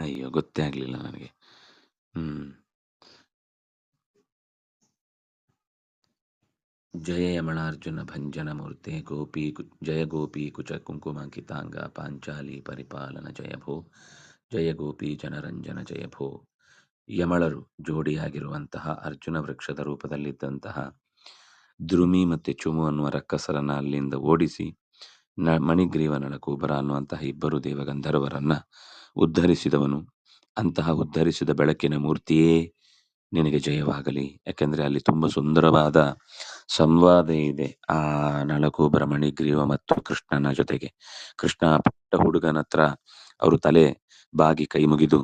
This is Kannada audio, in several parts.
ಅಯ್ಯೋ! ಗೊತ್ತೇ ಆಗ್ಲಿಲ್ಲ ನನಗೆ. ಹ್ಮ್. ಜಯ ಯಮಳಾರ್ಜುನ ಭಂಜನ ಮೂರ್ತೆ ಗೋಪಿ ಜಯ ಗೋಪಿ ಕುಚ ಕುಂಕುಮಾಂಕಿತಾಂಗ ಪಾಂಚಾಲಿ ಪರಿಪಾಲನ ಜಯ ಭೋ, ಜಯ ಗೋಪಿ ಜನರಂಜನ ಜಯ ಭೋ ಯಮಳರು ಜೋಡಿಯಾಗಿರುವಂತಹ ಅರ್ಜುನ ವೃಕ್ಷದ ರೂಪದಲ್ಲಿದ್ದಂತಹ ದ್ರುಮಿ ಮತ್ತೆ ಚುಮು ಅನ್ನುವ ರಕ್ಕಸರನ್ನ ಅಲ್ಲಿಂದ ಓಡಿಸಿ ನ ಮಣಿಗ್ರೀವ ನಳಕೂಬರ ಅನ್ನುವಂತಹ ಇಬ್ಬರು ದೇವಗಂಧರ್ವರನ್ನ ಉದ್ಧರಿಸಿದವನು. ಅಂತಹ ಉದ್ಧರಿಸಿದ ಬೆಳಕಿನ ಮೂರ್ತಿಯೇ ನಿನಗೆ ಜಯವಾಗಲಿ. ಯಾಕೆಂದ್ರೆ ಅಲ್ಲಿ ತುಂಬ ಸುಂದರವಾದ ಸಂವಾದ ಇದೆ ಆ ನಳಕೂಬರ ಗ್ರೀವ ಮತ್ತು ಕೃಷ್ಣನ ಜೊತೆಗೆ. ಕೃಷ್ಣ ಪುಟ್ಟ ಹುಡುಗನ ಹತ್ರ ಅವರು ತಲೆ ಬಾಗಿ ಕೈ ಮುಗಿದು,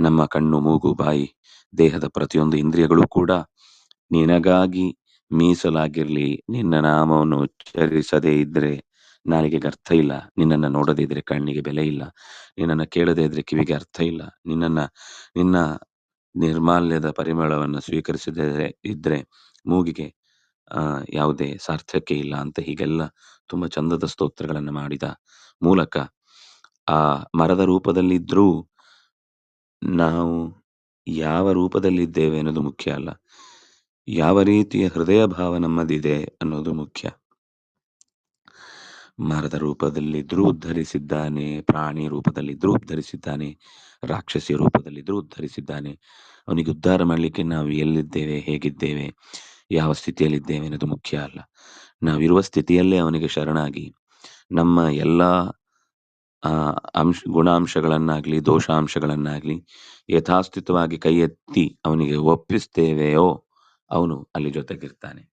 ನಮ್ಮ ಕಣ್ಣು, ಮೂಗು, ಬಾಯಿ, ದೇಹದ ಪ್ರತಿಯೊಂದು ಇಂದ್ರಿಯಗಳು ಕೂಡ ನಿನಗಾಗಿ ಮೀಸಲಾಗಿರ್ಲಿ. ನಿನ್ನ ನಾಮವನ್ನು ಉಚ್ಚರಿಸದೇ ಇದ್ರೆ ನಾಲಿಗೆಗೆ ಅರ್ಥ ಇಲ್ಲ. ನಿನ್ನನ್ನು ನೋಡದೇ ಇದ್ರೆ ಕಣ್ಣಿಗೆ ಬೆಲೆ ಇಲ್ಲ. ನಿನ್ನನ್ನು ಕೇಳದೇ ಇದ್ರೆ ಕಿವಿಗೆ ಅರ್ಥ ಇಲ್ಲ. ನಿನ್ನನ್ನ, ನಿನ್ನ ನಿರ್ಮಾಲ್ಯದ ಪರಿಮಳವನ್ನು ಸ್ವೀಕರಿಸದೇ ಇದ್ರೆ ಮೂಗಿಗೆ ಯಾವುದೇ ಸಾರ್ಥಕ್ಕೆ ಇಲ್ಲ ಅಂತ ಹೀಗೆಲ್ಲ ತುಂಬಾ ಚಂದದ ಸ್ತೋತ್ರಗಳನ್ನು ಮಾಡಿದ ಮೂಲಕ ಆ ಮರದ ರೂಪದಲ್ಲಿದ್ರೂ ನಾವು ಯಾವ ರೂಪದಲ್ಲಿದ್ದೇವೆ ಅನ್ನೋದು ಮುಖ್ಯ ಅಲ್ಲ. ಯಾವ ರೀತಿಯ ಹೃದಯ ಭಾವ ನಮ್ಮದಿದೆ ಅನ್ನೋದು ಮುಖ್ಯ. ಮರದ ರೂಪದಲ್ಲಿದ್ರೂ ಉದ್ಧರಿಸಿದ್ದಾನೆ ಪ್ರಾಣಿ ರೂಪದಲ್ಲಿದ್ರೂ ಉದ್ಧರಿಸಿದ್ದಾನೆ ರಾಕ್ಷಸಿಯ ರೂಪದಲ್ಲಿದ್ರೂ ಉದ್ಧರಿಸಿದ್ದಾನೆ ಅವನಿಗೆ ಉದ್ಧಾರ ಮಾಡಲಿಕ್ಕೆ ನಾವು ಎಲ್ಲಿದ್ದೇವೆ, ಹೇಗಿದ್ದೇವೆ, ಯಾವ ಸ್ಥಿತಿಯಲ್ಲಿದ್ದೇವೆ ಅನ್ನೋದು ಮುಖ್ಯ ಅಲ್ಲ. ನಾವಿರುವ ಸ್ಥಿತಿಯಲ್ಲೇ ಅವನಿಗೆ ಶರಣಾಗಿ. ನಮ್ಮ ಎಲ್ಲ ಅಂಶ, ಗುಣಾಂಶಗಳನ್ನಾಗ್ಲಿ, ದೋಷಾಂಶಗಳನ್ನಾಗ್ಲಿ ಯಥಾಸ್ಥಿತವಾಗಿ ಕೈ ಎತ್ತಿ ಅವನಿಗೆ ಒಪ್ಪಿಸ್ತೇವೆಯೋ, ಅವನು ಅಲ್ಲಿ ಜೊತೆಗಿರ್ತಾನೆ.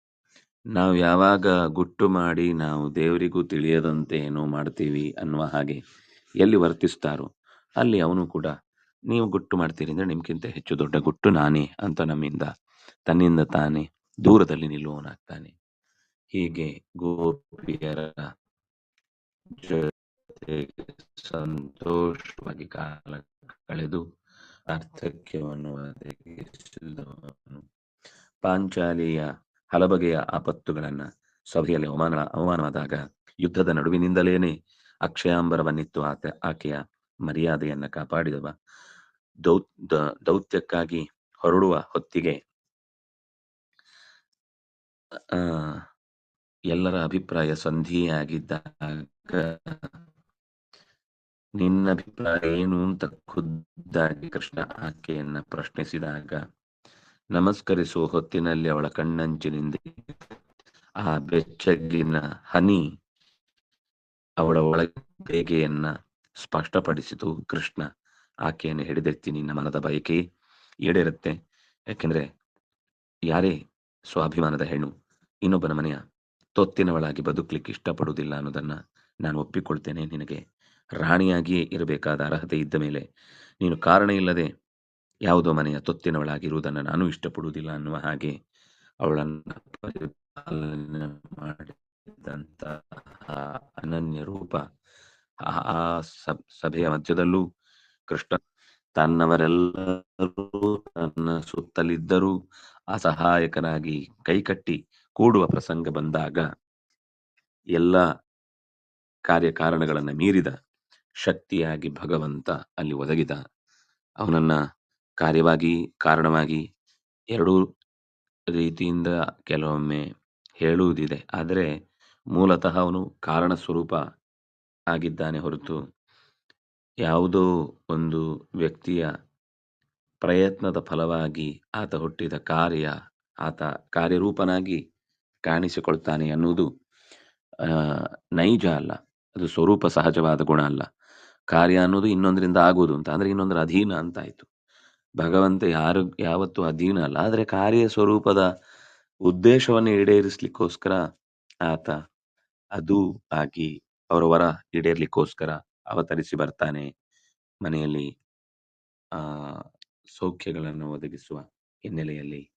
ನಾವು ಯಾವಾಗ ಗುಟ್ಟು ಮಾಡಿ ನಾವು ದೇವರಿಗೂ ತಿಳಿಯದಂತೆ ಏನೋ ಮಾಡ್ತೀವಿ ಅನ್ನುವ ಹಾಗೆ ಎಲ್ಲಿ ವರ್ತಿಸ್ತಾರೋ ಅಲ್ಲಿ ಅವನು ಕೂಡ, ನೀವು ಗುಟ್ಟು ಮಾಡ್ತೀರಿ ಅಂದ್ರೆ ನಿಮ್ಗಿಂತ ಹೆಚ್ಚು ದೊಡ್ಡ ಗುಟ್ಟು ನಾನೇ ಅಂತ ನಮ್ಮಿಂದ, ತನ್ನಿಂದ ತಾನೇ ದೂರದಲ್ಲಿ ನಿಲ್ಲುವವನಾಗ್ತಾನೆ. ಹೀಗೆ ಗೋಪಿಯರ ಸಂತೋಷವಾಗಿ ಕಾಲ ಕಳೆದು ಅರ್ಥಕ್ಯವನ್ನು ಪಾಂಚಾಲಿಯ ಹಲಬಗೆಯ ಆಪತ್ತುಗಳನ್ನ ಸಭೆಯಲ್ಲಿ ಅವಮಾನ ಅವಮಾನವಾದಾಗ ಯುದ್ಧದ ನಡುವಿನಿಂದಲೇನೆ ಅಕ್ಷಯಾಂಬರವನ್ನಿತ್ತು ಆತ, ಆಕೆಯ ಮರ್ಯಾದೆಯನ್ನ ಕಾಪಾಡಿದವ. ದೌ, ದೌತ್ಯಕ್ಕಾಗಿ ಹೊರಡುವ ಹೊತ್ತಿಗೆ, ಆ, ಎಲ್ಲರ ಅಭಿಪ್ರಾಯ ಸಂಧಿಯಾಗಿದ್ದಾಗ, ನಿನ್ನ ಅಭಿಪ್ರಾಯ ಏನು ಅಂತ ಖುದ್ದಾಗಿ ಕೃಷ್ಣ ಆಕೆಯನ್ನ ಪ್ರಶ್ನಿಸಿದಾಗ ನಮಸ್ಕರಿಸುವ ಹೊತ್ತಿನಲ್ಲಿ ಅವಳ ಕಣ್ಣಂಚಿನಿಂದ ಆ ಬೆಚ್ಚಗಿನ ಹನಿ ಅವಳ ಒಳಗೆಗೆಯನ್ನ ಸ್ಪಷ್ಟಪಡಿಸಿತು ಕೃಷ್ಣ. ಆಕೆಯನ್ನು ಹಿಡಿದಿರ್ತಿ ನಿನ್ನ ಮನದ ಬಯಕೆ ಈಡೇರುತ್ತೆ. ಯಾಕೆಂದ್ರೆ ಯಾರೇ ಸ್ವಾಭಿಮಾನದ ಹೆಣ್ಣು, ಇನ್ನೊಬ್ಬನ ಮನೆಯ ತೊತ್ತಿನವಳಾಗಿ ಬದುಕಲಿಕ್ಕೆ ಇಷ್ಟಪಡುವುದಿಲ್ಲ ಅನ್ನೋದನ್ನ ನಾನು ಒಪ್ಪಿಕೊಳ್ತೇನೆ. ನಿನಗೆ ರಾಣಿಯಾಗಿಯೇ ಇರಬೇಕಾದ ಅರ್ಹತೆ ಇದ್ದ ಮೇಲೆ ನೀನು ಕಾರಣ ಇಲ್ಲದೆ ಯಾವುದೋ ಮನೆಯ ತೊತ್ತಿನವಳಾಗಿರುವುದನ್ನು ನಾನು ಇಷ್ಟಪಡುವುದಿಲ್ಲ ಅನ್ನುವ ಹಾಗೆ ಅವಳನ್ನು ಮಾಡಿದಂತಹ ಅನನ್ಯ ರೂಪ. ಆ ಸಭೆಯ ಮಧ್ಯದಲ್ಲೂ ಕೃಷ್ಣ ತನ್ನವರೆಲ್ಲರೂ ತನ್ನ ಸುತ್ತಲಿದ್ದರೂ ಅಸಹಾಯಕನಾಗಿ ಕೈಕಟ್ಟಿ ಕೂಡುವ ಪ್ರಸಂಗ ಬಂದಾಗ ಎಲ್ಲ ಕಾರ್ಯಕಾರಣಗಳನ್ನು ಮೀರಿದ ಶಕ್ತಿಯಾಗಿ ಭಗವಂತ ಅಲ್ಲಿ ಒದಗಿದ. ಅವನನ್ನ ಕಾರ್ಯವಾಗಿ, ಕಾರಣವಾಗಿ ಎರಡೂ ರೀತಿಯಿಂದ ಕೆಲವೊಮ್ಮೆ ಹೇಳುವುದಿದೆ. ಆದರೆ ಮೂಲತಃ ಅವನು ಕಾರಣ ಸ್ವರೂಪ ಆಗಿದ್ದಾನೆ ಹೊರತು ಯಾವುದೋ ಒಂದು ವ್ಯಕ್ತಿಯ ಪ್ರಯತ್ನದ ಫಲವಾಗಿ ಆತ ಹುಟ್ಟಿದ ಕಾರ್ಯ, ಆತ ಕಾರ್ಯರೂಪನಾಗಿ ಕಾಣಿಸಿಕೊಳ್ತಾನೆ ಅನ್ನುವುದು ನೈಜ ಅಲ್ಲ. ಅದು ಸ್ವರೂಪ ಸಹಜವಾದ ಗುಣ ಅಲ್ಲ. ಕಾರ್ಯ ಅನ್ನೋದು ಇನ್ನೊಂದರಿಂದ ಆಗುವುದು ಅಂತ. ಅಂದ್ರೆ ಇನ್ನೊಂದರ ಅಧೀನ ಅಂತ ಆಯ್ತು. ಭಗವಂತ ಯಾರು ಯಾವತ್ತೂ ಅಧೀನ ಅಲ್ಲ. ಆದರೆ ಕಾರ್ಯ ಸ್ವರೂಪದ ಉದ್ದೇಶವನ್ನು ಈಡೇರಿಸ್ಲಿಕ್ಕೋಸ್ಕರ ಆತ ಅದು ಆಗಿ ಅವರ ವರ ಈಡೇರ್ಲಿಕ್ಕೋಸ್ಕರ ಅವತರಿಸಿ ಬರ್ತಾನೆ ಮನೆಯಲ್ಲಿ, ಆ, ಸೌಖ್ಯಗಳನ್ನು ಒದಗಿಸುವ ಹಿನ್ನೆಲೆಯಲ್ಲಿ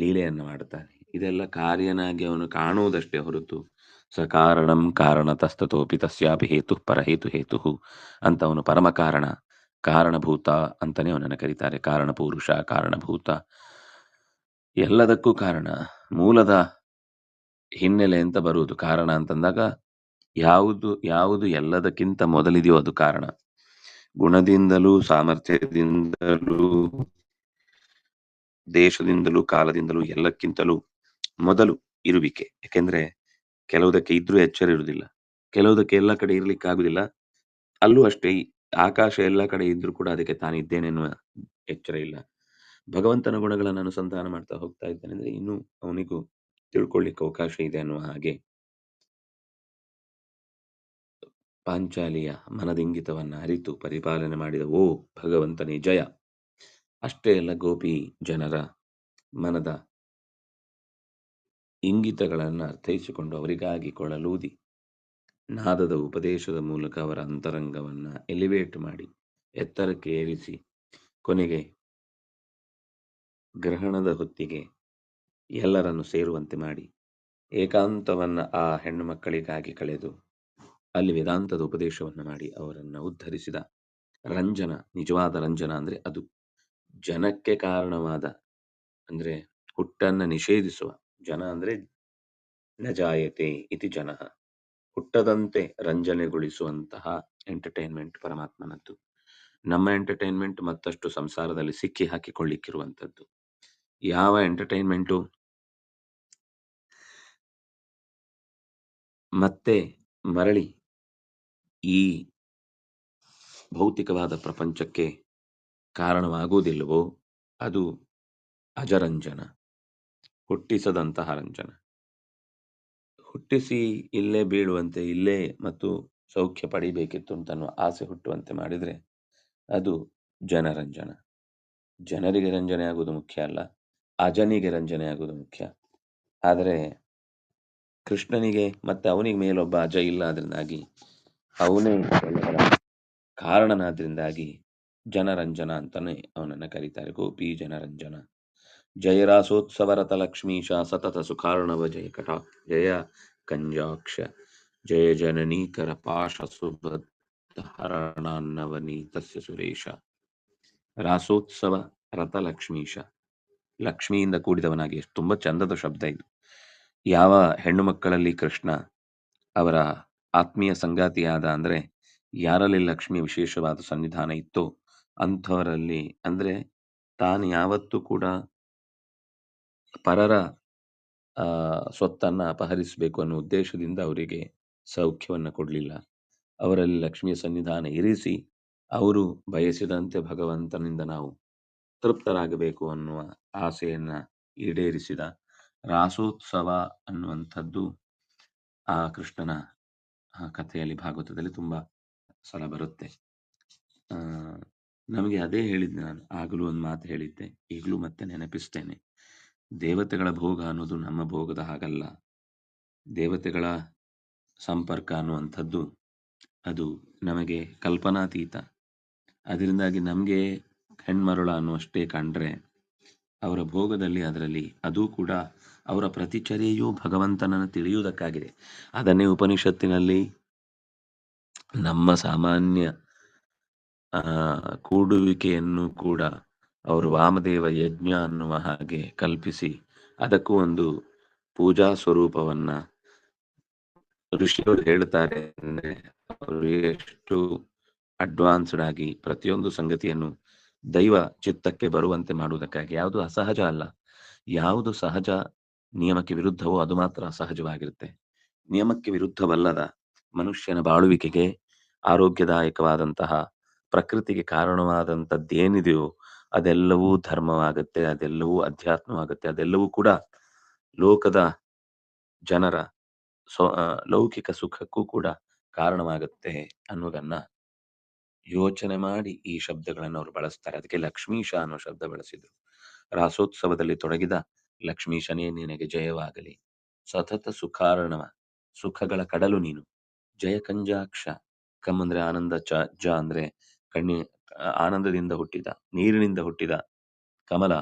ಲೀಲೆಯನ್ನು ಮಾಡುತ್ತಾನೆ. ಇದೆಲ್ಲ ಕಾರ್ಯನಾಗಿ ಅವನು ಕಾಣುವುದಷ್ಟೇ ಹೊರತು ಸಕಾರಣಂ ಕಾರಣತಸ್ತತೋಪಿ ತಸ್ಯಾಪಿ ಹೇತು ಪರಹೇತು ಹೇತು ಅಂತ ಅವನು ಪರಮ ಕಾರಣ. ಕಾರಣಭೂತ ಅಂತಲೇ ಅವನನ್ನು ಕರೀತಾರೆ. ಕಾರಣಪುರುಷ, ಕಾರಣಭೂತ. ಎಲ್ಲದಕ್ಕೂ ಕಾರಣ. ಮೂಲದ ಹಿನ್ನೆಲೆ ಅಂತ ಬರುವುದು ಕಾರಣ ಅಂತಂದಾಗ ಯಾವುದು ಯಾವುದು ಎಲ್ಲದಕ್ಕಿಂತ ಮೊದಲಿದೆಯೋ ಅದು ಕಾರಣ. ಗುಣದಿಂದಲೂ, ಸಾಮರ್ಥ್ಯದಿಂದಲೂ, ದೇಶದಿಂದಲೂ, ಕಾಲದಿಂದಲೂ, ಎಲ್ಲಕ್ಕಿಂತಲೂ ಮೊದಲು ಇರುವಿಕೆ. ಯಾಕೆಂದ್ರೆ ಕೆಲವುದಕ್ಕೆ ಇದ್ರೂ ಎಚ್ಚರ ಇರುವುದಿಲ್ಲ. ಕೆಲವುದಕ್ಕೆ ಎಲ್ಲ ಕಡೆ ಇರ್ಲಿಕ್ಕಾಗುದಿಲ್ಲ ಅಲ್ಲೂ ಅಷ್ಟೇ ಆಕಾಶ ಎಲ್ಲ ಕಡೆ ಇದ್ರೂ ಕೂಡ ಅದಕ್ಕೆ ತಾನಿದ್ದೇನೆ ಇದ್ದೇನೆನ್ನುವ ಎಚ್ಚರ ಇಲ್ಲ. ಭಗವಂತನ ಗುಣಗಳನ್ನು ಅನುಸಂಧಾನ ಮಾಡ್ತಾ ಹೋಗ್ತಾ ಇದ್ದಾನೆ ಅಂದ್ರೆ ಇನ್ನೂ ಅವನಿಗೂ ತಿಳ್ಕೊಳ್ಳಿಕ್ಕೆ ಅವಕಾಶ ಇದೆ ಅನ್ನುವ ಹಾಗೆ. ಪಾಂಚಾಲಿಯ ಮನದಿಂಗಿತವನ್ನ ಅರಿತು ಪರಿಪಾಲನೆ ಮಾಡಿದ, ಓ ಭಗವಂತನೇ ಜಯ. ಅಷ್ಟೇ ಅಲ್ಲ ಗೋಪಿ ಜನರ ಮನದ ಇಂಗಿತಗಳನ್ನು ಅರ್ಥೈಸಿಕೊಂಡು ಅವರಿಗಾಗಿ ಕೊಳಲೂದಿ ನಾದದ ಉಪದೇಶದ ಮೂಲಕ ಅವರ ಅಂತರಂಗವನ್ನು ಎಲಿವೇಟ್ ಮಾಡಿ, ಎತ್ತರಕ್ಕೆ ಏರಿಸಿ, ಕೊನೆಗೆ ಗ್ರಹಣದ ಹೊತ್ತಿಗೆ ಎಲ್ಲರನ್ನು ಸೇರುವಂತೆ ಮಾಡಿ, ಏಕಾಂತವನ್ನ ಆ ಹೆಣ್ಣು ಮಕ್ಕಳಿಗಾಗಿ ಕಳೆದು ಅಲ್ಲಿ ವೇದಾಂತದ ಉಪದೇಶವನ್ನು ಮಾಡಿ ಅವರನ್ನು ಉದ್ಧರಿಸಿದ ರಂಜನ, ನಿಜವಾದ ರಂಜನ ಅಂದ್ರೆ ಅದು ಜನಕ್ಕೆ ಕಾರಣವಾದ ಅಂದ್ರೆ ಹುಟ್ಟನ್ನು ನಿಷೇಧಿಸುವ, ಜನ ಅಂದ್ರೆ ನಜಾಯತೆ ಇತಿ ಜನ. ಹುಟ್ಟದಂತೆ ರಂಜನೆಗೊಳಿಸುವಂತಹ ಎಂಟರ್ಟೈನ್ಮೆಂಟ್ ಪರಮಾತ್ಮನದ್ದು. ನಮ್ಮ ಎಂಟರ್ಟೈನ್ಮೆಂಟ್ ಮತ್ತಷ್ಟು ಸಂಸಾರದಲ್ಲಿ ಸಿಕ್ಕಿ ಹಾಕಿಕೊಳ್ಳಿಕ್ಕಿರುವಂತದ್ದು ಯಾವ ಎಂಟರ್ಟೈನ್ಮೆಂಟು ಮತ್ತೆ ಮರಳಿ ಈ ಭೌತಿಕವಾದ ಪ್ರಪಂಚಕ್ಕೆ ಕಾರಣವಾಗುವುದಿಲ್ಲವೋ ಅದು ಅಜರಂಜನ, ಹುಟ್ಟಿಸದಂತಹ ರಂಜನ. ಹುಟ್ಟಿಸಿ ಇಲ್ಲೇ ಬೀಳುವಂತೆ, ಇಲ್ಲೇ ಮತ್ತು ಸೌಖ್ಯ ಪಡಿಬೇಕಿತ್ತು ಅಂತ ಆಸೆ ಹುಟ್ಟುವಂತೆ ಮಾಡಿದರೆ ಅದು ಜನರಂಜನ. ಜನರಿಗೆ ರಂಜನೆ ಆಗುವುದು ಮುಖ್ಯ ಅಲ್ಲ, ಅಜನಿಗೆ ರಂಜನೆ ಆಗುವುದು ಮುಖ್ಯ. ಆದರೆ ಕೃಷ್ಣನಿಗೆ ಮತ್ತೆ ಅವನಿಗೆ ಮೇಲೊಬ್ಬ ಅಜ ಇಲ್ಲ ಅದರಿಂದಾಗಿ ಅವನೇ ಕಾರಣನಾದ್ರಿಂದಾಗಿ ಜನರಂಜನ ಅಂತಾನೆ ಅವನನ್ನ ಕರೀತಾರೆ, ಗೋಪಿ ಜನರಂಜನ. ಜಯ ರಾಸೋತ್ಸವರತ ಲಕ್ಷ್ಮೀಶ ಸತತ ಸುಖಾರ್ಣವ ಜಯ ಕಟಾ ಜಯ ಕಂಜಾಕ್ಷ ಜಯ ಜನನೀಕರ ಪಾಶ ಹರಣಾನ್ನವನೀತಸ್ಯ ಸುರೇಶ. ರಾಸೋತ್ಸವ ರಥ ಲಕ್ಷ್ಮೀಶ ಲಕ್ಷ್ಮಿಯಿಂದ ಕೂಡಿದವನಾಗಿ ತುಂಬಾ ಚಂದದ ಶಬ್ದ ಇದು. ಯಾವ ಹೆಣ್ಣು ಮಕ್ಕಳಲ್ಲಿ ಕೃಷ್ಣ ಅವರ ಆತ್ಮೀಯ ಸಂಗಾತಿಯಾದ ಅಂದ್ರೆ ಯಾರಲ್ಲಿ ಲಕ್ಷ್ಮಿ ವಿಶೇಷವಾದ ಸನ್ನಿಧಾನ ಇತ್ತೋ ಅಂಥವರಲ್ಲಿ ಅಂದ್ರೆ ತಾನು ಯಾವತ್ತೂ ಕೂಡ ಪರರ, ಆ, ಸ್ವತ್ತನ್ನ ಅಪಹರಿಸಬೇಕು ಅನ್ನೋ ಉದ್ದೇಶದಿಂದ ಅವರಿಗೆ ಸೌಖ್ಯವನ್ನ ಕೊಡಲಿಲ್ಲ. ಅವರಲ್ಲಿ ಲಕ್ಷ್ಮಿಯ ಸನ್ನಿಧಾನ ಇರಿಸಿ, ಅವರು ಬಯಸಿದಂತೆ ಭಗವಂತನಿಂದ ನಾವು ತೃಪ್ತರಾಗಬೇಕು ಅನ್ನುವ ಆಸೆಯನ್ನ ಈಡೇರಿಸಿದ ರಾಸೋತ್ಸವ ಅನ್ನುವಂಥದ್ದು ಆ ಕೃಷ್ಣನ ಕಥೆಯಲ್ಲಿ ಭಾಗವತದಲ್ಲಿ ತುಂಬಾ ಸಲ ಬರುತ್ತೆ. ನಮಗೆ ಅದೇ ಹೇಳಿದ್ದೆ ನಾನು, ಆಗಲೂ ಒಂದು ಮಾತು ಹೇಳಿದ್ದೆ, ಈಗಲೂ ಮತ್ತೆ ನೆನಪಿಸ್ತೇನೆ. ದೇವತೆಗಳ ಭೋಗ ಅನ್ನೋದು ನಮ್ಮ ಭೋಗದ ಹಾಗಲ್ಲ. ದೇವತೆಗಳ ಸಂಪರ್ಕ ಅನ್ನುವಂಥದ್ದು ಅದು ನಮಗೆ ಕಲ್ಪನಾತೀತ. ಅದರಿಂದಾಗಿ ನಮಗೆ ಹೆಣ್ಮರುಳ ಅನ್ನುವಷ್ಟೇ ಕಂಡ್ರೆ ಅವರ ಭೋಗದಲ್ಲಿ ಅದರಲ್ಲಿ ಅದೂ ಕೂಡ ಅವರ ಪ್ರತಿಚರ್ಯೆಯು ಭಗವಂತನನ್ನು ತಿಳಿಯುವುದಕ್ಕಾಗಿದೆ. ಅದನ್ನೇ ಉಪನಿಷತ್ತಿನಲ್ಲಿ ನಮ್ಮ ಸಾಮಾನ್ಯ ಕೂಡುವಿಕೆಯನ್ನು ಕೂಡ ಅವರು ವಾಮದೇವ ಯಜ್ಞ ಅನ್ನುವ ಹಾಗೆ ಕಲ್ಪಿಸಿ ಅದಕ್ಕೂ ಒಂದು ಪೂಜಾ ಸ್ವರೂಪವನ್ನ ಋಷಿಯವರು ಹೇಳ್ತಾರೆ ಅಂದ್ರೆ ಅವರು ಎಷ್ಟು ಅಡ್ವಾನ್ಸ್ಡ್ ಆಗಿ ಪ್ರತಿಯೊಂದು ಸಂಗತಿಯನ್ನು ದೈವ ಚಿತ್ತಕ್ಕೆ ಬರುವಂತೆ ಮಾಡುವುದಕ್ಕಾಗಿ. ಯಾವುದು ಅಸಹಜ ಅಲ್ಲ. ಯಾವುದು ಸಹಜ ನಿಯಮಕ್ಕೆ ವಿರುದ್ಧವೋ ಅದು ಮಾತ್ರ ಅಸಹಜವಾಗಿರುತ್ತೆ. ನಿಯಮಕ್ಕೆ ವಿರುದ್ಧವಲ್ಲದ ಮನುಷ್ಯನ ಬಾಳುವಿಕೆಗೆ ಆರೋಗ್ಯದಾಯಕವಾದಂತಹ ಪ್ರಕೃತಿಗೆ ಕಾರಣವಾದಂಥದ್ದೇನಿದೆಯೋ ಅದೆಲ್ಲವೂ ಧರ್ಮವಾಗುತ್ತೆ, ಅದೆಲ್ಲವೂ ಅಧ್ಯಾತ್ಮವಾಗುತ್ತೆ, ಅದೆಲ್ಲವೂ ಕೂಡ ಲೋಕದ ಜನರ ಲೌಕಿಕ ಸುಖಕ್ಕೂ ಕೂಡ ಕಾರಣವಾಗುತ್ತೆ ಅನ್ನೋದನ್ನ ಯೋಚನೆ ಮಾಡಿ ಈ ಶಬ್ದಗಳನ್ನು ಅವರು ಬಳಸ್ತಾರೆ. ಅದಕ್ಕೆ ಲಕ್ಷ್ಮೀಶ ಅನ್ನೋ ಶಬ್ದ ಬಳಸಿದ್ರು. ರಾಸೋತ್ಸವದಲ್ಲಿ ತೊಡಗಿದ ಲಕ್ಷ್ಮೀಶನೇ ನಿನಗೆ ಜಯವಾಗಲಿ. ಸತತ ಸುಖಾರಣವ, ಸುಖಗಳ ಕಡಲು ನೀನು. ಜಯ ಕಂಜಾಕ್ಷ. ಕಮ್ ಅಂದ್ರೆ ಆನಂದ ಚ, ಜ ಅಂದ್ರೆ ಕಣ್ಣಿ ಆನಂದದಿಂದ ಹುಟ್ಟಿದ ನೀರಿನಿಂದ ಹುಟ್ಟಿದ ಕಮಲ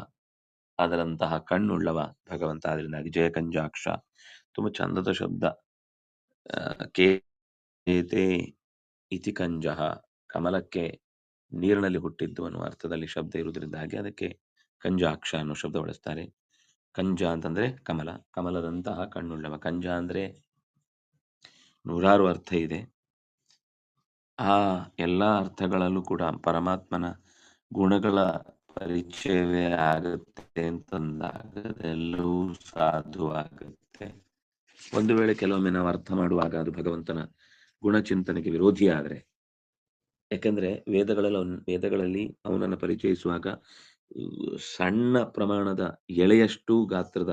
ಅದರಂತಹ ಕಣ್ಣುಳ್ಳವ ಭಗವಂತ. ಅದರಿಂದಾಗಿ ಜಯ ಕಂಜಾಕ್ಷ. ತುಂಬಾ ಚಂದದ ಶಬ್ದ. ಆ, ಕೇತೆ ಇತಿ ಕಂಜಃ. ಕಮಲಕ್ಕೆ ನೀರಿನಲ್ಲಿ ಹುಟ್ಟಿದ್ದು ಅನ್ನುವ ಅರ್ಥದಲ್ಲಿ ಶಬ್ದ ಇರುವುದರಿಂದಾಗಿ ಅದಕ್ಕೆ ಕಂಜಾಕ್ಷ ಅನ್ನೋ ಶಬ್ದ ಬಳಸ್ತಾರೆ. ಕಂಜ ಅಂತಂದ್ರೆ ಕಮಲ. ಕಮಲದಂತಹ ಕಣ್ಣುಳ್ಳವ. ಕಂಜ ಅಂದ್ರೆ ನೂರಾರು ಅರ್ಥ ಇದೆ. ಆ ಎಲ್ಲಾ ಅರ್ಥಗಳಲ್ಲೂ ಕೂಡ ಪರಮಾತ್ಮನ ಗುಣಗಳ ಪರಿಚಯವೇ ಆಗುತ್ತೆ ಅಂತಂದಾಗ ಅದೆಲ್ಲವೂ ಸಾಧುವಾಗುತ್ತೆ. ಒಂದು ವೇಳೆ ಕೆಲವೊಮ್ಮೆ ನಾವು ಅರ್ಥ ಮಾಡುವಾಗ ಅದು ಭಗವಂತನ ಗುಣಚಿಂತನೆಗೆ ವಿರೋಧಿಯಾದರೆ ಯಾಕಂದ್ರೆ ವೇದಗಳಲ್ಲಿ ವೇದಗಳಲ್ಲಿ ಅವನನ್ನು ಪರಿಚಯಿಸುವಾಗ ಸಣ್ಣ ಪ್ರಮಾಣದ ಎಳೆಯಷ್ಟು ಗಾತ್ರದ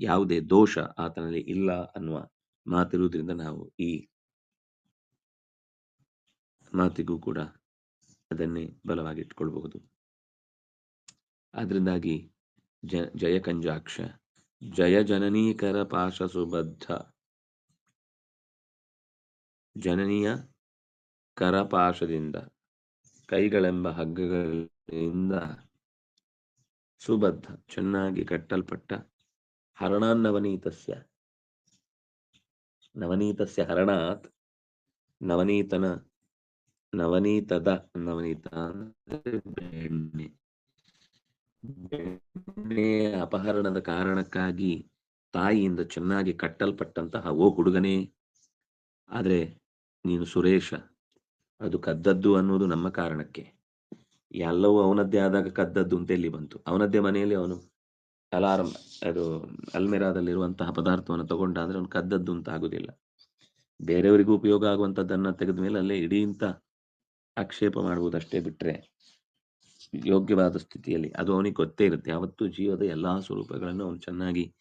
ಯಾವುದೇ ದೋಷ ಆತನಲ್ಲಿ ಇಲ್ಲ ಅನ್ನುವ ಮಾತಿರುವುದರಿಂದ ನಾವು ಈ ಮಾತಿಗೂ ಕೂಡ ಅದನ್ನೇ ಬಲವಾಗಿಟ್ಕೊಳ್ಬಹುದು. ಆದ್ರಿಂದಾಗಿ ಜ, ಜಯ ಕಂಜಾಕ್ಷ, ಜಯ ಜನನೀಕರ ಪಾಶ ಸುಬದ್ಧ ಜನನಿಯ ಕರಪಾಶದಿಂದ ಕೈಗಳೆಂಬ ಹಗ್ಗಗಳಿಂದ ಸುಬದ್ಧ, ಚೆನ್ನಾಗಿ ಕಟ್ಟಲ್ಪಟ್ಟ ಹರಣಾನ್ನವನೀತಸ್ಯ. ನವನೀತಸ್ಯ ಹರಣಾತ್, ನವನೀತನ ನವನೀತದ ನವನೀತ ಬೆಣ್ಣೆ. ಬೆಣ್ಣೆ ಅಪಹರಣದ ಕಾರಣಕ್ಕಾಗಿ ತಾಯಿಯಿಂದ ಚೆನ್ನಾಗಿ ಕಟ್ಟಲ್ಪಟ್ಟಂತಹ ಓ ಹುಡುಗನೇ. ಆದ್ರೆ ನೀನು ಸುರೇಶ, ಅದು ಕದ್ದದ್ದು ಅನ್ನೋದು ನಮ್ಮ ಕಾರಣಕ್ಕೆ. ಎಲ್ಲವೂ ಅವನದ್ದೇ ಆದಾಗ ಕದ್ದದ್ದು ಅಂತ ಎಲ್ಲಿ ಬಂತು? ಅವನದ್ದೇ ಮನೆಯಲ್ಲಿ ಅವನು ಅಲಾರಂ ಅದು ಅಲ್ಮೆರಾದಲ್ಲಿರುವಂತಹ ಪದಾರ್ಥವನ್ನು ತಗೊಂಡ ಅಂದ್ರೆ ಅವನು ಕದ್ದದ್ದು ಅಂತ ಆಗುದಿಲ್ಲ. ಬೇರೆಯವರಿಗೂ ಉಪಯೋಗ ಆಗುವಂತದ್ದನ್ನ ತೆಗೆದ ಮೇಲೆ ಅಲ್ಲೇ ಇಡೀ ಅಂತ ಆಕ್ಷೇಪ ಮಾಡುವುದಷ್ಟೇ ಬಿಟ್ಟರೆ ಯೋಗ್ಯವಾದ ಸ್ಥಿತಿಯಲ್ಲಿ ಅದು ಅವನಿಗೆ ಗೊತ್ತೇ ಇರುತ್ತೆ. ಯಾವತ್ತೂ ಜೀವದ ಎಲ್ಲಾ ಸ್ವರೂಪಗಳನ್ನು ಅವನು ಚೆನ್ನಾಗಿ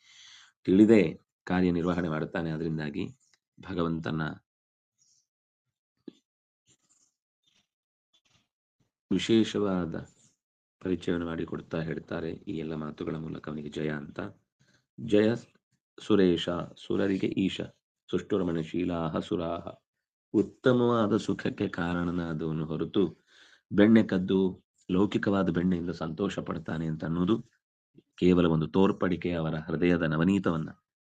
ತಿಳಿದೇ ಕಾರ್ಯನಿರ್ವಹಣೆ ಮಾಡುತ್ತಾನೆ. ಅದರಿಂದಾಗಿ ಭಗವಂತನ ವಿಶೇಷವಾದ ಪರಿಚಯವನ್ನು ಮಾಡಿಕೊಡ್ತಾ ಹೇಳ್ತಾರೆ ಈ ಎಲ್ಲ ಮಾತುಗಳ ಮೂಲಕ ಅವನಿಗೆ ಜಯ ಅಂತ. ಜಯ ಸುರೇಶ ಸುರರಿಗೆ ಈಶ. ಸುಷ್ಟುರಮಣ ಶೀಲಾಹ ಸುರಾಹ. ಉತ್ತಮವಾದ ಸುಖಕ್ಕೆ ಕಾರಣನಾದವನು ಹೊರತು ಬೆಣ್ಣೆ ಕದ್ದು ಲೌಕಿಕವಾದ ಬೆಣ್ಣೆಯಿಂದ ಸಂತೋಷ ಪಡ್ತಾನೆ ಅಂತ ಅನ್ನೋದು ಕೇವಲ ಒಂದು ತೋರ್ಪಡಿಕೆ ಅವರ ಹೃದಯದ ನವನೀತವನ್ನ,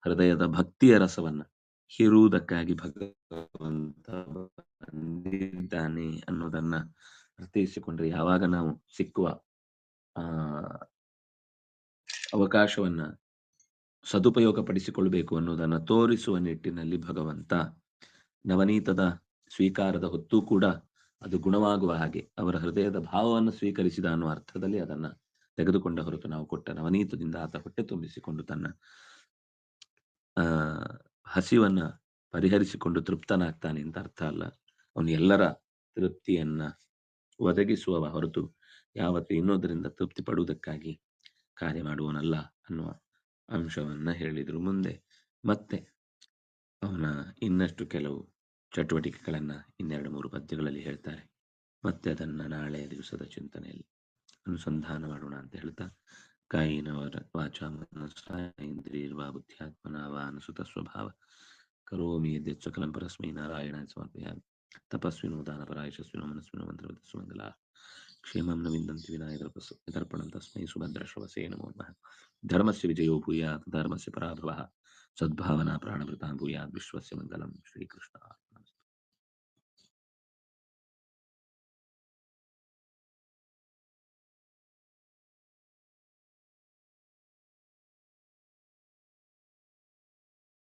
ಹೃದಯದ ಭಕ್ತಿಯ ರಸವನ್ನ, ಹೀರುವುದಕ್ಕಾಗಿ ಭಗವಂತ ಬಂದಿದ್ದಾನೆ ಅನ್ನೋದನ್ನ ಅರ್ಥೈಸಿಕೊಂಡ್ರೆ ಯಾವಾಗ ನಾವು ಸಿಕ್ಕುವ, ಆ, ಅವಕಾಶವನ್ನ ಸದುಪಯೋಗ ಪಡಿಸಿಕೊಳ್ಬೇಕು ಅನ್ನೋದನ್ನ ತೋರಿಸುವ ನಿಟ್ಟಿನಲ್ಲಿ ಭಗವಂತ ನವನೀತದ ಸ್ವೀಕಾರದ ಹೊತ್ತೂ ಕೂಡ ಅದು ಗುಣವಾಗುವ ಹಾಗೆ ಅವರ ಹೃದಯದ ಭಾವವನ್ನು ಸ್ವೀಕರಿಸಿದ ಅನ್ನುವ ಅರ್ಥದಲ್ಲಿ ಅದನ್ನ ತೆಗೆದುಕೊಂಡ ಹೊರತು ನಾವು ಕೊಟ್ಟ ನವನೀತದಿಂದ ಆತ ಹೊಟ್ಟೆ ತುಂಬಿಸಿಕೊಂಡು ತನ್ನ ಹಸಿವನ್ನ ಪರಿಹರಿಸಿಕೊಂಡು ತೃಪ್ತನಾಗ್ತಾನೆ ಅಂತ ಅರ್ಥ ಅಲ್ಲ. ಅವನು ಎಲ್ಲರ ತೃಪ್ತಿಯನ್ನ ಒದಗಿಸುವವ ಹೊರತು ಯಾವತ್ತು ಇನ್ನೋದರಿಂದ ತೃಪ್ತಿ ಪಡುವುದಕ್ಕಾಗಿ ಕಾರ್ಯ ಮಾಡುವನಲ್ಲ ಅನ್ನುವ ಅಂಶವನ್ನ ಹೇಳಿದ್ರು ಮುಂದೆ. ಮತ್ತೆ ಅವನ ಇನ್ನಷ್ಟು ಕೆಲವು ಚಟುವಟಿಕೆಗಳನ್ನ ಇನ್ನೆರಡು ಮೂರು ಪದ್ಯಗಳಲ್ಲಿ ಹೇಳ್ತಾರೆ. ಮತ್ತೆ ಅದನ್ನ ನಾಳೆ ದಿವಸದ ಚಿಂತನೆಯಲ್ಲಿ ಅನುಸಂಧಾನ ಮಾಡೋಣ ಅಂತ ಹೇಳ್ತಾ ಕಾಯಿನವರ ವಾಚ ಇಂದ್ರಿಯರ್ವಾ ಬುದ್ಧ್ಯಾತ್ಮನ ವಾ ಸ್ವಭಾವ. ಕರೋಮಿ ಸಕಲಂ ಪರಸ್ಮೈ ನಾರಾಯಣ ಸಮರ್ಪಯಾಮಿ. ತಪಸ್ವಿನೋ ದಾನಪರ ಯಶಸ್ವಿನೋ ಮನಸ್ವಿನೋ ಮಂತ್ರವಿದ ಸುಮಂಗಲ. ಕ್ಷೇಮಂ ನ ವಿಂದಂತಿ ವಿನಾಯಕರ್ಪಸ್ಸು ಯದರ್ಪಣಂ ತಸ್ಮೈ ಸುಭದ್ರಶ್ರವಸೇ ನಮೋ ನಮಃ. ಧರ್ಮಸ್ಯ ವಿಜಯೋ ಭೂಯಾತ್, ಧರ್ಮಸ್ಯ ಪರಾಭವಃ. ಸದ್ಭಾವನಾ ಪ್ರಾಣಭೃತಾಂ ಭೂಯಾತ್, ವಿಶ್ವಸ್ಯ ಮಂಗಲಂ ಶ್ರೀಕೃಷ್ಣ